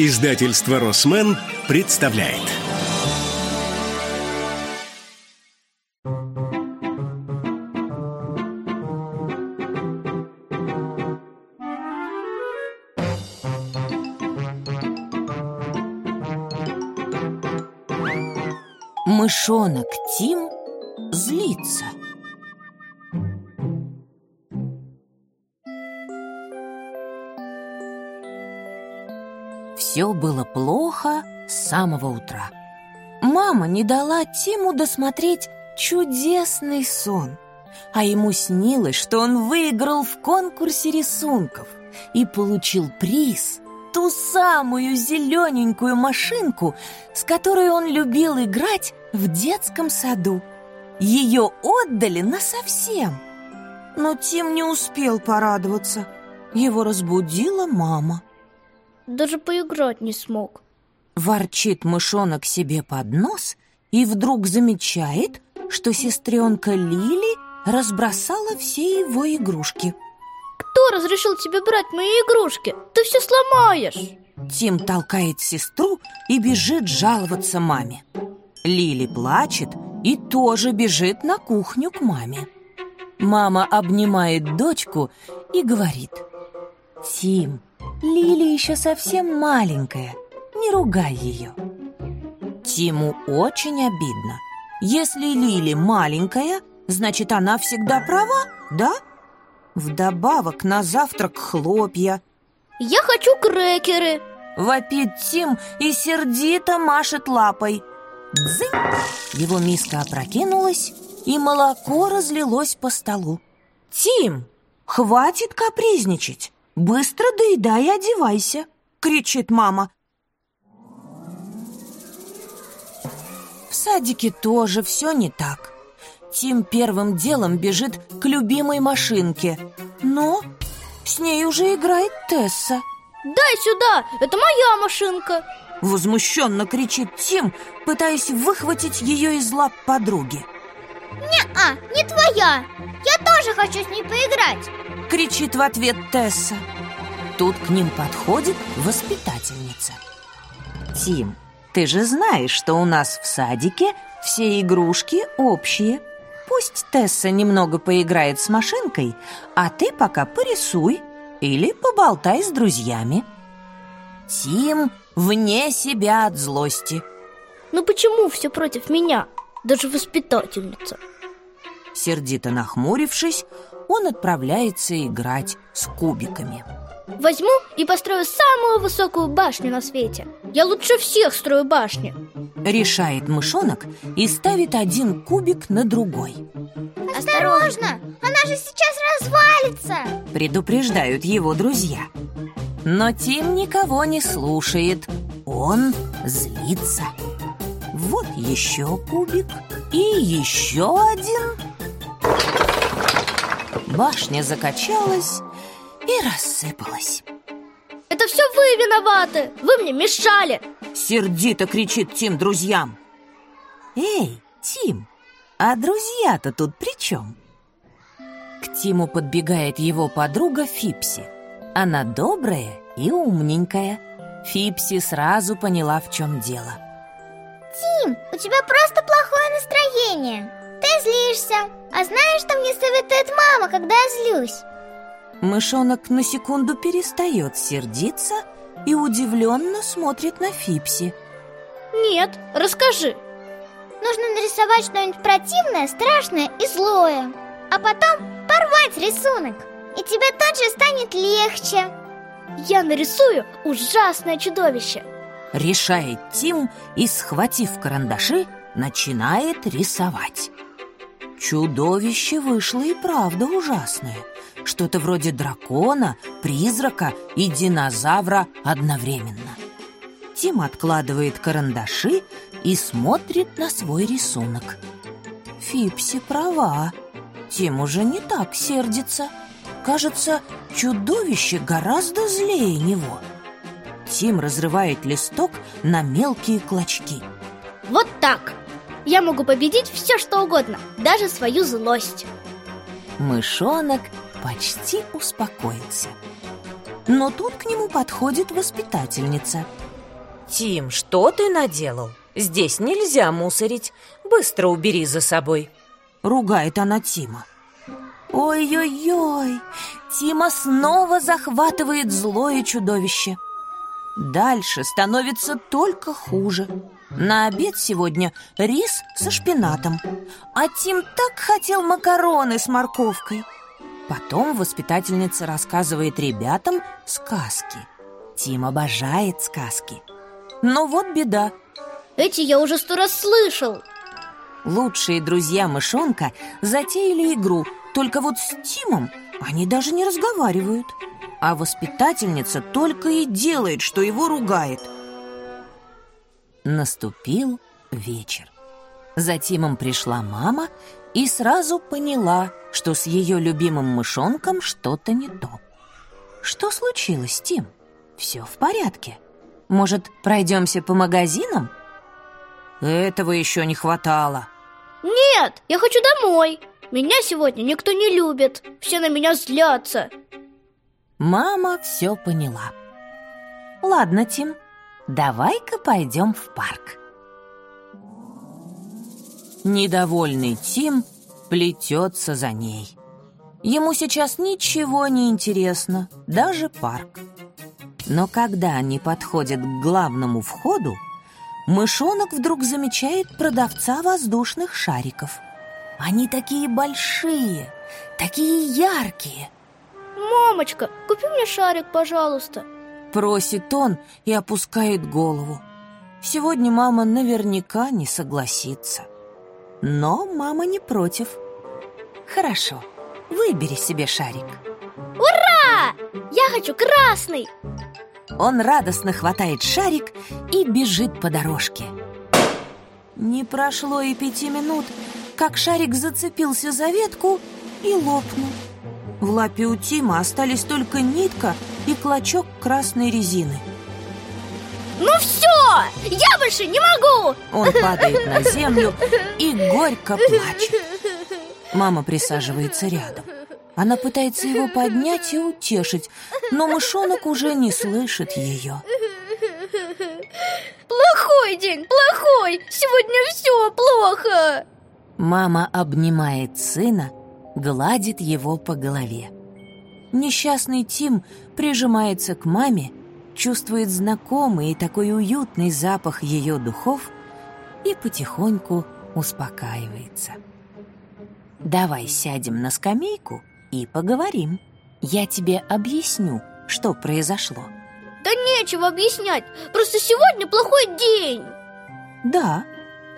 Издательство «Росмен» представляет. Мышонок Тим злится Все было плохо с самого утра. Мама не дала Тиму досмотреть чудесный сон, а ему снилось, что он выиграл в конкурсе рисунков и получил приз — ту самую зелененькую машинку, с которой он любил играть в детском саду. Ее отдали насовсем. Но Тим не успел порадоваться. Его разбудила мама. Даже поиграть не смог. Ворчит мышонок себе под нос и вдруг замечает, что сестренка Лили разбросала все его игрушки. Кто разрешил тебе брать мои игрушки? Ты все сломаешь. Тим толкает сестру и бежит жаловаться маме. Лили плачет и тоже бежит на кухню к маме. Мама обнимает дочку и говорит «Тим, Лили еще совсем маленькая, не ругай ее». Тиму очень обидно. Если Лили маленькая, значит, она всегда права, да? Вдобавок на завтрак хлопья. Я хочу крекеры. Вопит Тим и сердито машет лапой. Дзынь! Его миска опрокинулась, и молоко разлилось по столу. «Тим, хватит капризничать! Быстро доедай и одевайся!» — кричит мама. В садике тоже все не так. Тим первым делом бежит к любимой машинке, но с ней уже играет Тесса. Дай сюда, это моя машинка. Возмущенно кричит Тим, пытаясь выхватить ее из лап подруги. Не-а, не твоя! Я тоже хочу с ней поиграть! Кричит в ответ Тесса. Тут к ним подходит воспитательница. Тим, ты же знаешь, что у нас в садике все игрушки общие. Пусть Тесса немного поиграет с машинкой, а ты пока порисуй или поболтай с друзьями. Тим вне себя от злости. Ну почему все против меня? Даже воспитательница. Сердито нахмурившись, он отправляется играть с кубиками. Возьму и построю самую высокую башню на свете. Я лучше всех строю башни. Решает мышонок и ставит один кубик на другой. Осторожно, она же сейчас развалится. Предупреждают его друзья. Но Тим никого не слушает. Он злится. Вот еще кубик и еще один. Башня закачалась и рассыпалась. Это все вы виноваты! Вы мне мешали! Сердито кричит Тим друзьям. Эй, Тим, а друзья-то тут при чем? К Тиму подбегает его подруга Фипси. Она добрая и умненькая. Фипси сразу поняла, в чем дело. Тим, у тебя просто плохое настроение. Злишься. А знаешь, что мне советует мама, когда я злюсь? Мышонок на секунду перестает сердиться и удивленно смотрит на Фипси. Нет, расскажи. Нужно нарисовать что-нибудь противное, страшное и злое. А потом порвать рисунок. И тебе тут же станет легче. Я нарисую ужасное чудовище. Решает Тим и, схватив карандаши, начинает рисовать. Чудовище вышло и правда ужасное. Что-то вроде дракона, призрака и динозавра одновременно. Тим откладывает карандаши и смотрит на свой рисунок. Фипси права. Тим уже не так сердится. Кажется, чудовище гораздо злее него. Тим разрывает листок на мелкие клочки. Вот так! Я могу победить все, что угодно, даже свою злость. Мышонок почти успокоился. Но тут к нему подходит воспитательница Тим, что ты наделал? Здесь нельзя мусорить. Быстро убери за собой. Ругает она Тима. Ой-ой-ой, Тима снова захватывает злое чудовище. Дальше становится только хуже. На обед сегодня рис со шпинатом, а Тим так хотел макароны с морковкой. Потом воспитательница рассказывает ребятам сказки. Тим обожает сказки. Но вот беда. Эти я уже сто раз слышал. Лучшие друзья мышонка затеяли игру, только вот с Тимом они даже не разговаривают. А воспитательница только и делает, что его ругает. Наступил вечер. За Тимом пришла мама и сразу поняла, что с ее любимым мышонком что-то не то. Что случилось, Тим? Все в порядке. Может, пройдемся по магазинам? Этого еще не хватало. Нет, я хочу домой. Меня сегодня никто не любит. Все на меня злятся. Мама все поняла. Ладно, Тим, давай-ка пойдем в парк. Недовольный Тим плетется за ней. Ему сейчас ничего не интересно, даже парк. Но когда они подходят к главному входу, мышонок вдруг замечает продавца воздушных шариков. Они такие большие, такие яркие. Мамочка, купи мне шарик, пожалуйста. Просит он и опускает голову. Сегодня мама наверняка не согласится. Но мама не против. Хорошо, выбери себе шарик. Ура! Я хочу красный! Он радостно хватает шарик и бежит по дорожке. Не прошло и пяти минут, как шарик зацепился за ветку и лопнул. В лапе у Тима остались только нитка и клочок красной резины. Ну все! Я больше не могу! Он падает на землю и горько плачет. Мама присаживается рядом. Она пытается его поднять и утешить, но мышонок уже не слышит ее. Плохой день, плохой! Сегодня все плохо! Мама обнимает сына, гладит его по голове. Несчастный Тим прижимается к маме, чувствует знакомый и такой уютный запах ее духов и потихоньку успокаивается. «Давай сядем на скамейку и поговорим. Я тебе объясню, что произошло». Да нечего объяснять, просто сегодня плохой день. Да,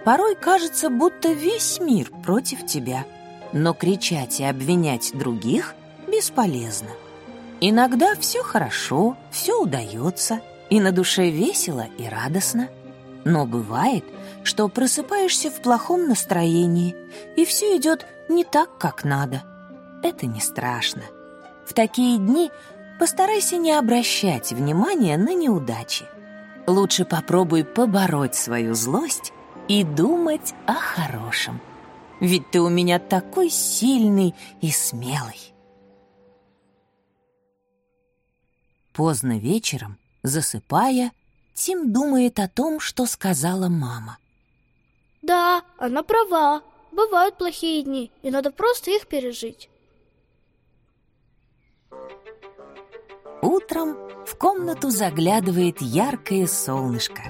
порой кажется, будто весь мир против тебя. Но кричать и обвинять других бесполезно. Иногда все хорошо, все удается, и на душе весело и радостно. Но бывает, что просыпаешься в плохом настроении, и все идет не так, как надо. Это не страшно. В такие дни постарайся не обращать внимания на неудачи. Лучше попробуй побороть свою злость и думать о хорошем. Ведь ты у меня такой сильный и смелый. Поздно вечером, засыпая, Тим думает о том, что сказала мама. Да, она права. Бывают плохие дни, и надо просто их пережить. Утром в комнату заглядывает яркое солнышко.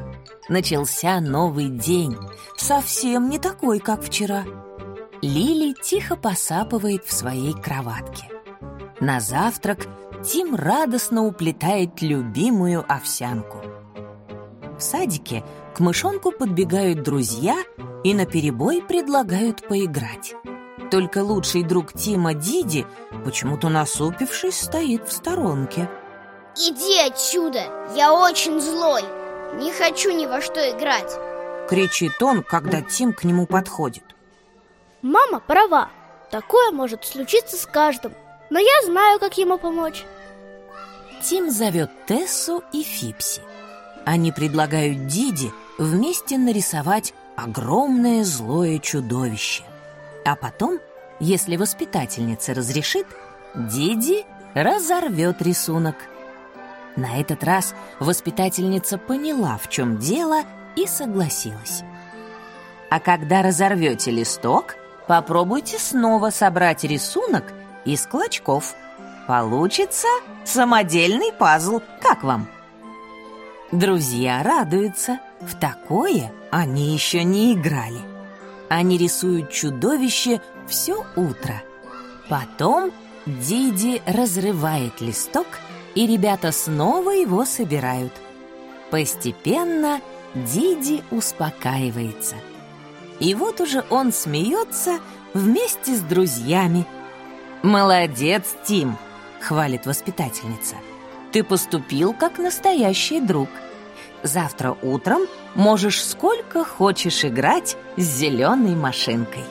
Начался новый день, совсем не такой, как вчера. Лили тихо посапывает в своей кроватке. На завтрак Тим радостно уплетает любимую овсянку. В садике к мышонку подбегают друзья и наперебой предлагают поиграть. Только лучший друг Тима Диди, почему-то насупившись, стоит в сторонке. Иди отсюда, я очень злой Не хочу ни во что играть Кричит он, когда Тим к нему подходит Мама права, такое может случиться с каждым Но я знаю, как ему помочь. Тим зовет Тессу и Фипси. Они предлагают Диди вместе нарисовать огромное злое чудовище. А потом, если воспитательница разрешит, Диди разорвет рисунок. На этот раз воспитательница поняла, в чем дело, и согласилась. А когда разорвете листок, попробуйте снова собрать рисунок из клочков. Получится самодельный пазл. Как вам? Друзья радуются. В такое они еще не играли. Они рисуют чудовище все утро. Потом Диди разрывает листок, и ребята снова его собирают. Постепенно Диди успокаивается. И вот уже он смеется вместе с друзьями. «Молодец, Тим!» — хвалит воспитательница. «Ты поступил как настоящий друг. Завтра утром можешь сколько хочешь играть с зеленой машинкой».